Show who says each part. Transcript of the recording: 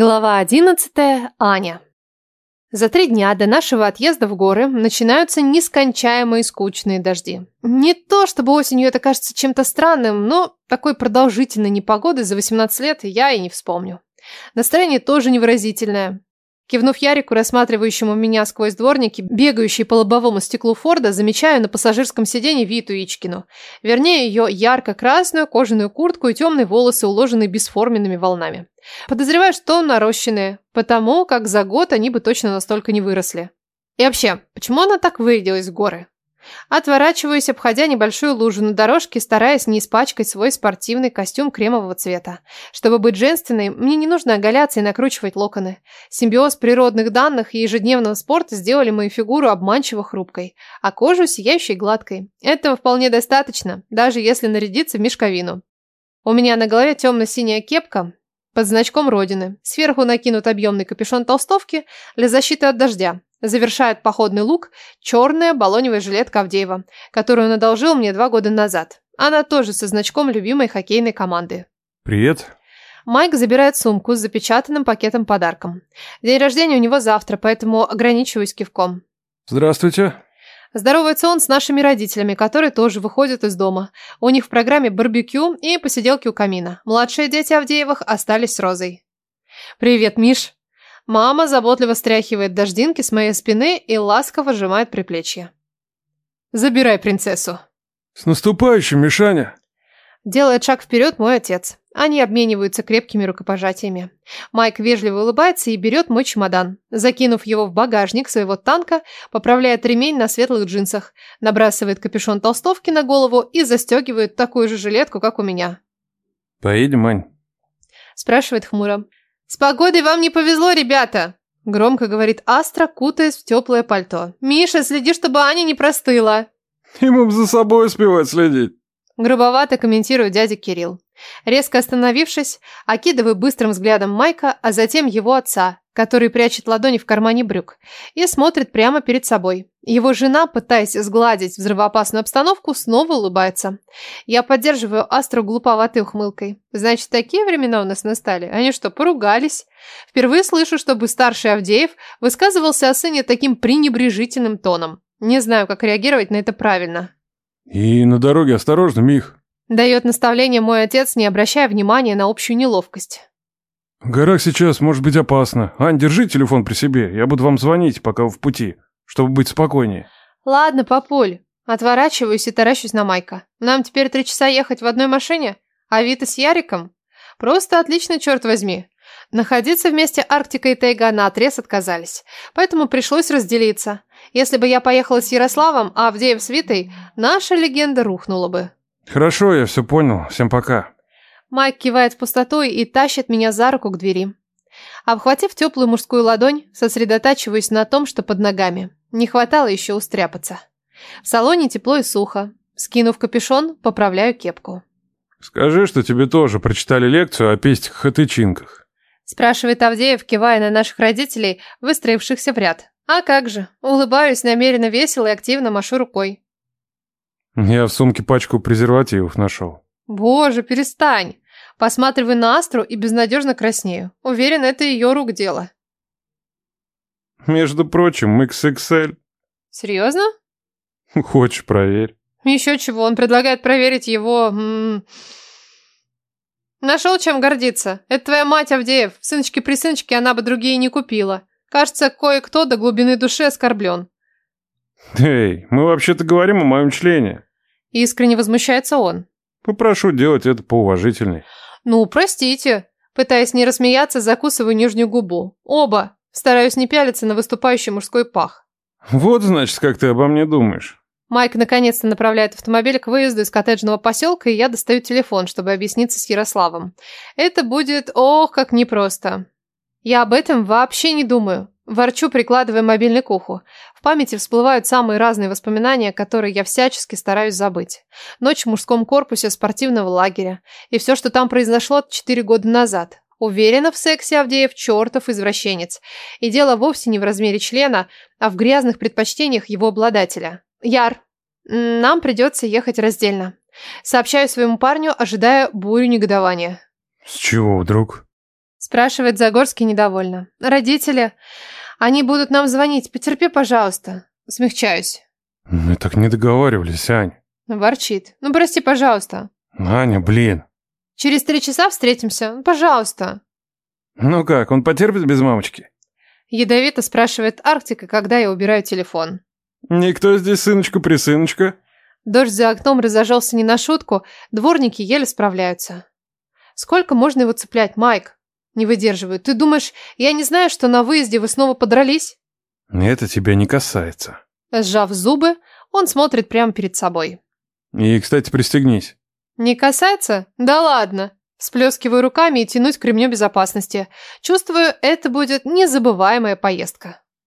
Speaker 1: Глава 11. Аня. За три дня до нашего отъезда в горы начинаются нескончаемые скучные дожди. Не то, чтобы осенью это кажется чем-то странным, но такой продолжительной непогоды за 18 лет я и не вспомню. Настроение тоже невыразительное. Кивнув Ярику, рассматривающему меня сквозь дворники, бегающий по лобовому стеклу Форда, замечаю на пассажирском сиденье Виту Ичкину. Вернее, ее ярко-красную кожаную куртку и темные волосы, уложенные бесформенными волнами. Подозреваю, что нарощенные, потому как за год они бы точно настолько не выросли. И вообще, почему она так вырядилась в горы? Отворачиваюсь, обходя небольшую лужу на дорожке, стараясь не испачкать свой спортивный костюм кремового цвета. Чтобы быть женственной, мне не нужно оголяться и накручивать локоны. Симбиоз природных данных и ежедневного спорта сделали мою фигуру обманчиво хрупкой, а кожу сияющей гладкой. Этого вполне достаточно, даже если нарядиться в мешковину. У меня на голове темно-синяя кепка, под значком Родины. Сверху накинут объемный капюшон толстовки для защиты от дождя. Завершает походный лук черная баллоневая жилетка Авдеева, которую он одолжил мне два года назад. Она тоже со значком любимой хоккейной команды.
Speaker 2: Привет.
Speaker 1: Майк забирает сумку с запечатанным пакетом подарком. День рождения у него завтра, поэтому ограничиваюсь кивком.
Speaker 2: Здравствуйте.
Speaker 1: Здоровается он с нашими родителями, которые тоже выходят из дома. У них в программе барбекю и посиделки у камина. Младшие дети Авдеевых остались с Розой. «Привет, Миш!» Мама заботливо стряхивает дождинки с моей спины и ласково сжимает приплечье. «Забирай принцессу!»
Speaker 2: «С наступающим, Мишаня!»
Speaker 1: Делает шаг вперед мой отец. Они обмениваются крепкими рукопожатиями. Майк вежливо улыбается и берет мой чемодан. Закинув его в багажник своего танка, поправляет ремень на светлых джинсах, набрасывает капюшон толстовки на голову и застегивает такую же жилетку, как у меня.
Speaker 2: «Поедем, Ань?»
Speaker 1: Спрашивает хмуро. «С погодой вам не повезло, ребята!» Громко говорит Астра, кутаясь в теплое пальто. «Миша, следи, чтобы Аня не простыла!»
Speaker 2: «Ему за собой успевать следить!»
Speaker 1: Грубовато комментирует дядя Кирилл. Резко остановившись, окидываю быстрым взглядом Майка, а затем его отца, который прячет ладони в кармане брюк, и смотрит прямо перед собой. Его жена, пытаясь сгладить взрывоопасную обстановку, снова улыбается. Я поддерживаю Астру глуповатой ухмылкой. Значит, такие времена у нас настали? Они что, поругались? Впервые слышу, чтобы старший Авдеев высказывался о сыне таким пренебрежительным тоном. Не знаю, как реагировать на это правильно.
Speaker 2: И на дороге осторожно, Мих.
Speaker 1: Дает наставление мой отец, не обращая внимания на общую неловкость.
Speaker 2: В горах сейчас может быть опасно. Ань, держи телефон при себе. Я буду вам звонить, пока вы в пути, чтобы быть спокойнее.
Speaker 1: Ладно, папуль. Отворачиваюсь и таращусь на Майка. Нам теперь три часа ехать в одной машине? А Вита с Яриком? Просто отлично, черт возьми. Находиться вместе Арктика и Тайга на отрез отказались, поэтому пришлось разделиться. Если бы я поехала с Ярославом, а Авдеев с Витой, наша легенда рухнула бы.
Speaker 2: Хорошо, я все понял. Всем пока.
Speaker 1: Майк кивает в пустоту и тащит меня за руку к двери. Обхватив теплую мужскую ладонь, сосредотачиваюсь на том, что под ногами. Не хватало еще устряпаться. В салоне тепло и сухо. Скинув капюшон, поправляю кепку.
Speaker 2: Скажи, что тебе тоже прочитали лекцию о пестиках и тычинках.
Speaker 1: Спрашивает Авдеев, кивая на наших родителей, выстроившихся в ряд. А как же, улыбаюсь намеренно весело и активно машу рукой.
Speaker 2: Я в сумке пачку презервативов нашел.
Speaker 1: Боже, перестань. Посматриваю на Астру и безнадежно краснею. Уверен, это ее рук дело.
Speaker 2: Между прочим, XXL.
Speaker 1: Серьезно?
Speaker 2: Хочешь, проверь.
Speaker 1: Еще чего, он предлагает проверить его... М -м... Нашел чем гордиться. Это твоя мать, Авдеев. Сыночки-присыночки она бы другие не купила. Кажется, кое-кто до глубины души оскорблен.
Speaker 2: Эй, мы вообще-то говорим о моем члене.
Speaker 1: Искренне возмущается он.
Speaker 2: Попрошу делать это поуважительней.
Speaker 1: Ну, простите. Пытаясь не рассмеяться, закусываю нижнюю губу. Оба. Стараюсь не пялиться на выступающий мужской пах.
Speaker 2: Вот, значит, как ты обо мне думаешь.
Speaker 1: Майк наконец-то направляет автомобиль к выезду из коттеджного поселка, и я достаю телефон, чтобы объясниться с Ярославом. Это будет, ох, как непросто. Я об этом вообще не думаю. Ворчу, прикладывая мобильный к уху. В памяти всплывают самые разные воспоминания, которые я всячески стараюсь забыть. Ночь в мужском корпусе спортивного лагеря. И все, что там произошло четыре года назад. Уверена в сексе Авдеев чертов извращенец. И дело вовсе не в размере члена, а в грязных предпочтениях его обладателя. Яр, нам придется ехать раздельно. Сообщаю своему парню, ожидая бурю негодования.
Speaker 2: С чего вдруг?
Speaker 1: Спрашивает Загорский недовольно. Родители, они будут нам звонить. Потерпи, пожалуйста. Смягчаюсь.
Speaker 2: Мы так не договаривались, Ань.
Speaker 1: Ворчит. Ну, прости, пожалуйста.
Speaker 2: Аня, блин.
Speaker 1: Через три часа встретимся. Пожалуйста.
Speaker 2: Ну как, он потерпит без мамочки?
Speaker 1: Ядовито спрашивает Арктика, когда я убираю телефон.
Speaker 2: Никто здесь сыночку-присыночка.
Speaker 1: Дождь за окном разожался не на шутку, дворники еле справляются. Сколько можно его цеплять, Майк? Не выдерживаю. Ты думаешь, я не знаю, что на выезде вы снова подрались?
Speaker 2: Это тебя не касается.
Speaker 1: Сжав зубы, он смотрит прямо перед собой.
Speaker 2: И, кстати, пристегнись.
Speaker 1: Не касается? Да ладно. Всплескиваю руками и тянусь к ремню безопасности. Чувствую, это будет незабываемая поездка.